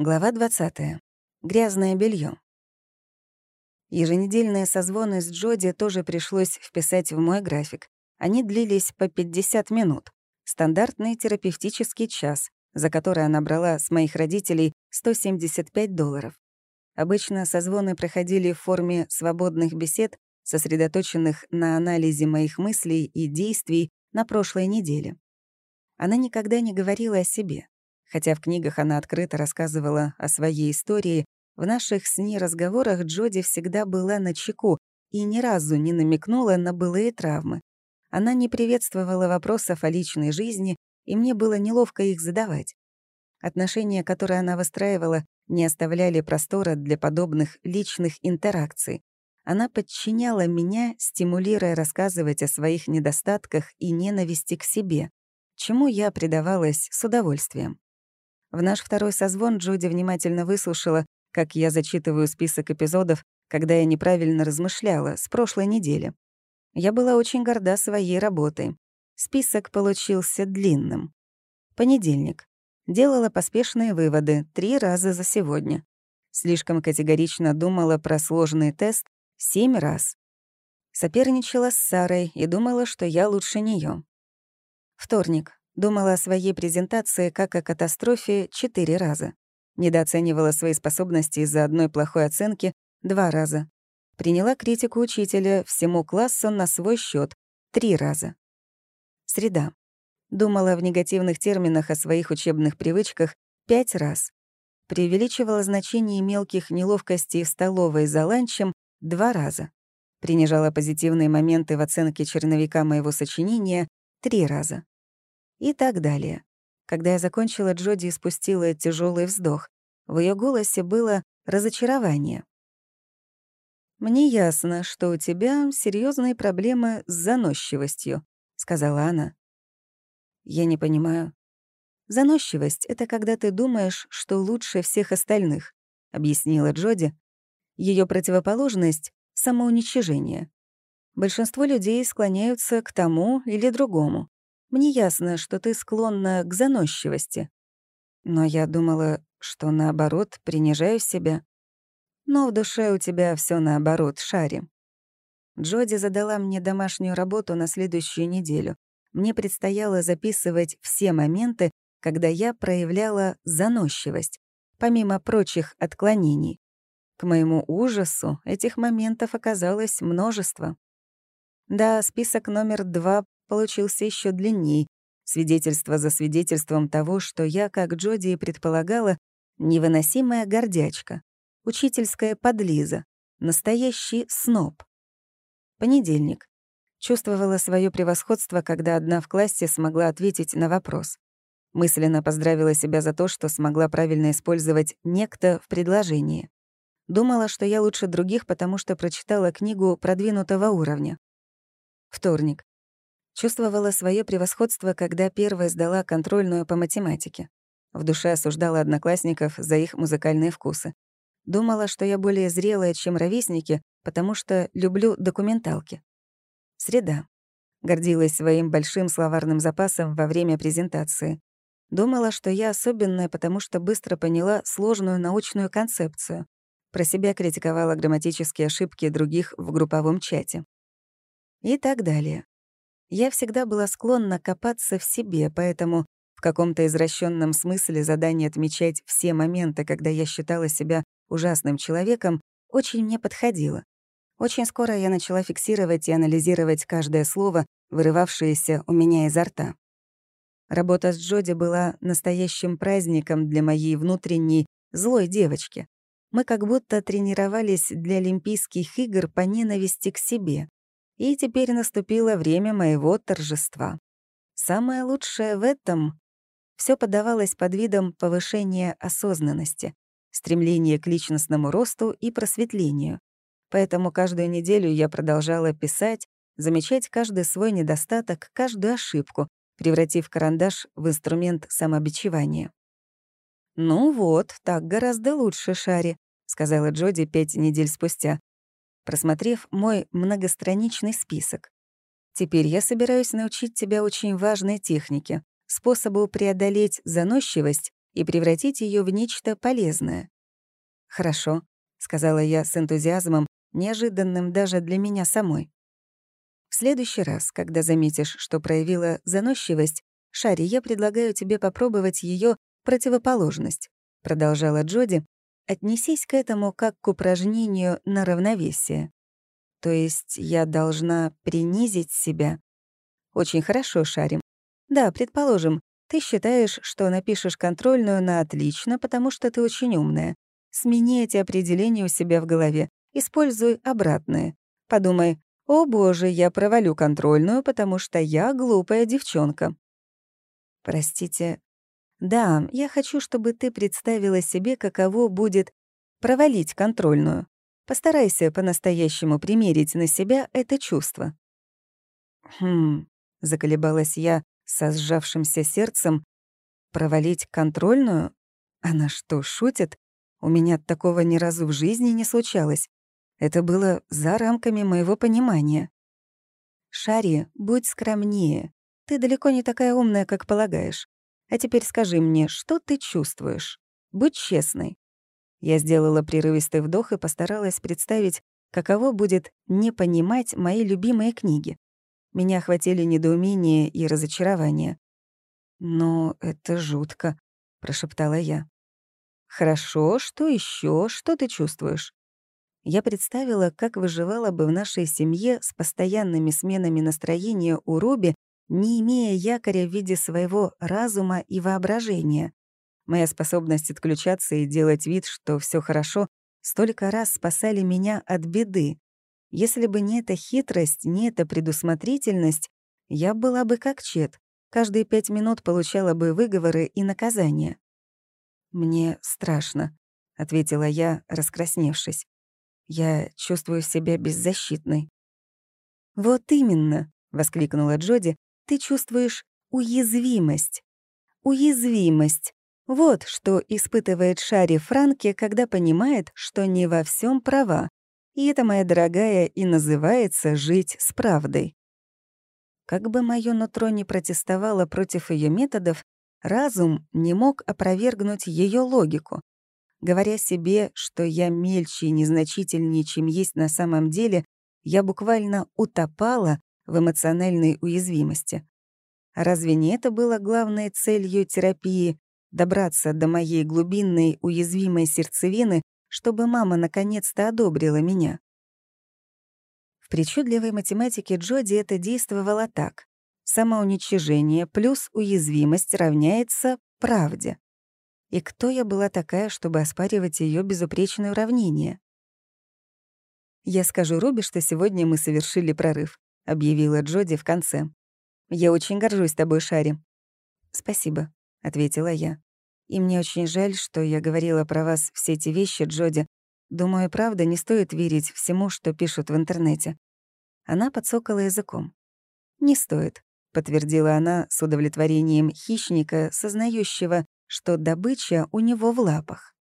Глава 20. Грязное белье. Еженедельные созвоны с Джоди тоже пришлось вписать в мой график. Они длились по 50 минут. Стандартный терапевтический час, за который она брала с моих родителей 175 долларов. Обычно созвоны проходили в форме свободных бесед, сосредоточенных на анализе моих мыслей и действий на прошлой неделе. Она никогда не говорила о себе. Хотя в книгах она открыто рассказывала о своей истории, в наших с ней разговорах Джоди всегда была на чеку и ни разу не намекнула на былые травмы. Она не приветствовала вопросов о личной жизни, и мне было неловко их задавать. Отношения, которые она выстраивала, не оставляли простора для подобных личных интеракций. Она подчиняла меня, стимулируя рассказывать о своих недостатках и ненависти к себе, чему я предавалась с удовольствием. В наш второй созвон Джуди внимательно выслушала, как я зачитываю список эпизодов, когда я неправильно размышляла, с прошлой недели. Я была очень горда своей работой. Список получился длинным. Понедельник. Делала поспешные выводы три раза за сегодня. Слишком категорично думала про сложный тест семь раз. Соперничала с Сарой и думала, что я лучше нее. Вторник. Думала о своей презентации как о катастрофе четыре раза. Недооценивала свои способности из-за одной плохой оценки два раза. Приняла критику учителя всему классу на свой счет три раза. Среда. Думала в негативных терминах о своих учебных привычках пять раз. Преувеличивала значение мелких неловкостей в столовой за ланчем два раза. Принижала позитивные моменты в оценке черновика моего сочинения три раза и так далее. Когда я закончила, Джоди спустила тяжелый вздох. В ее голосе было разочарование. «Мне ясно, что у тебя серьезные проблемы с заносчивостью», — сказала она. «Я не понимаю». «Заносчивость — это когда ты думаешь, что лучше всех остальных», — объяснила Джоди. Ее противоположность — самоуничижение. Большинство людей склоняются к тому или другому. Мне ясно, что ты склонна к заносчивости. Но я думала, что наоборот, принижаю себя. Но в душе у тебя все наоборот, Шари. Джоди задала мне домашнюю работу на следующую неделю. Мне предстояло записывать все моменты, когда я проявляла заносчивость, помимо прочих отклонений. К моему ужасу этих моментов оказалось множество. Да, список номер два получился еще длинней, свидетельство за свидетельством того, что я, как Джоди и предполагала, невыносимая гордячка, учительская подлиза, настоящий сноб. Понедельник. Чувствовала свое превосходство, когда одна в классе смогла ответить на вопрос. Мысленно поздравила себя за то, что смогла правильно использовать «некто» в предложении. Думала, что я лучше других, потому что прочитала книгу продвинутого уровня. Вторник. Чувствовала свое превосходство, когда первая сдала контрольную по математике. В душе осуждала одноклассников за их музыкальные вкусы. Думала, что я более зрелая, чем ровесники, потому что люблю документалки. Среда. Гордилась своим большим словарным запасом во время презентации. Думала, что я особенная, потому что быстро поняла сложную научную концепцию. Про себя критиковала грамматические ошибки других в групповом чате. И так далее. Я всегда была склонна копаться в себе, поэтому в каком-то извращенном смысле задание отмечать все моменты, когда я считала себя ужасным человеком, очень мне подходило. Очень скоро я начала фиксировать и анализировать каждое слово, вырывавшееся у меня изо рта. Работа с Джоди была настоящим праздником для моей внутренней злой девочки. Мы как будто тренировались для Олимпийских игр по ненависти к себе. И теперь наступило время моего торжества. Самое лучшее в этом — все подавалось под видом повышения осознанности, стремления к личностному росту и просветлению. Поэтому каждую неделю я продолжала писать, замечать каждый свой недостаток, каждую ошибку, превратив карандаш в инструмент самобичевания. «Ну вот, так гораздо лучше, Шари», — сказала Джоди пять недель спустя просмотрев мой многостраничный список. Теперь я собираюсь научить тебя очень важной технике, способу преодолеть заносчивость и превратить ее в нечто полезное. «Хорошо», — сказала я с энтузиазмом, неожиданным даже для меня самой. В следующий раз, когда заметишь, что проявила заносчивость, Шари, я предлагаю тебе попробовать ее противоположность, продолжала Джоди. Отнесись к этому как к упражнению на равновесие. То есть я должна принизить себя. Очень хорошо, Шарим. Да, предположим, ты считаешь, что напишешь контрольную на отлично, потому что ты очень умная. Смени эти определения у себя в голове. Используй обратные. Подумай, «О боже, я провалю контрольную, потому что я глупая девчонка». Простите. Да, я хочу, чтобы ты представила себе, каково будет провалить контрольную. Постарайся по-настоящему примерить на себя это чувство. Хм, заколебалась я со сжавшимся сердцем. Провалить контрольную? Она что, шутит? У меня такого ни разу в жизни не случалось. Это было за рамками моего понимания. «Шари, будь скромнее. Ты далеко не такая умная, как полагаешь. А теперь скажи мне, что ты чувствуешь? Будь честной». Я сделала прерывистый вдох и постаралась представить, каково будет не понимать мои любимые книги. Меня охватили недоумение и разочарование. «Но это жутко», — прошептала я. «Хорошо, что еще? Что ты чувствуешь?» я представила, как выживала бы в нашей семье с постоянными сменами настроения у Руби, не имея якоря в виде своего разума и воображения. Моя способность отключаться и делать вид, что все хорошо, столько раз спасали меня от беды. Если бы не эта хитрость, не эта предусмотрительность, я была бы как Чет. Каждые пять минут получала бы выговоры и наказания. «Мне страшно», — ответила я, раскрасневшись. Я чувствую себя беззащитной. «Вот именно», — воскликнула Джоди, — «ты чувствуешь уязвимость. Уязвимость. Вот что испытывает Шари Франки, когда понимает, что не во всем права. И это, моя дорогая, и называется «жить с правдой». Как бы мое нутро не протестовало против ее методов, разум не мог опровергнуть ее логику. Говоря себе, что я мельче и незначительнее, чем есть на самом деле, я буквально утопала в эмоциональной уязвимости. А разве не это было главной целью терапии — добраться до моей глубинной уязвимой сердцевины, чтобы мама наконец-то одобрила меня? В причудливой математике Джоди это действовало так. Самоуничижение плюс уязвимость равняется правде. И кто я была такая, чтобы оспаривать ее безупречное уравнение? «Я скажу Руби, что сегодня мы совершили прорыв», — объявила Джоди в конце. «Я очень горжусь тобой, Шари». «Спасибо», — ответила я. «И мне очень жаль, что я говорила про вас все эти вещи, Джоди. Думаю, правда, не стоит верить всему, что пишут в интернете». Она подсокала языком. «Не стоит», — подтвердила она с удовлетворением хищника, сознающего, что добыча у него в лапах.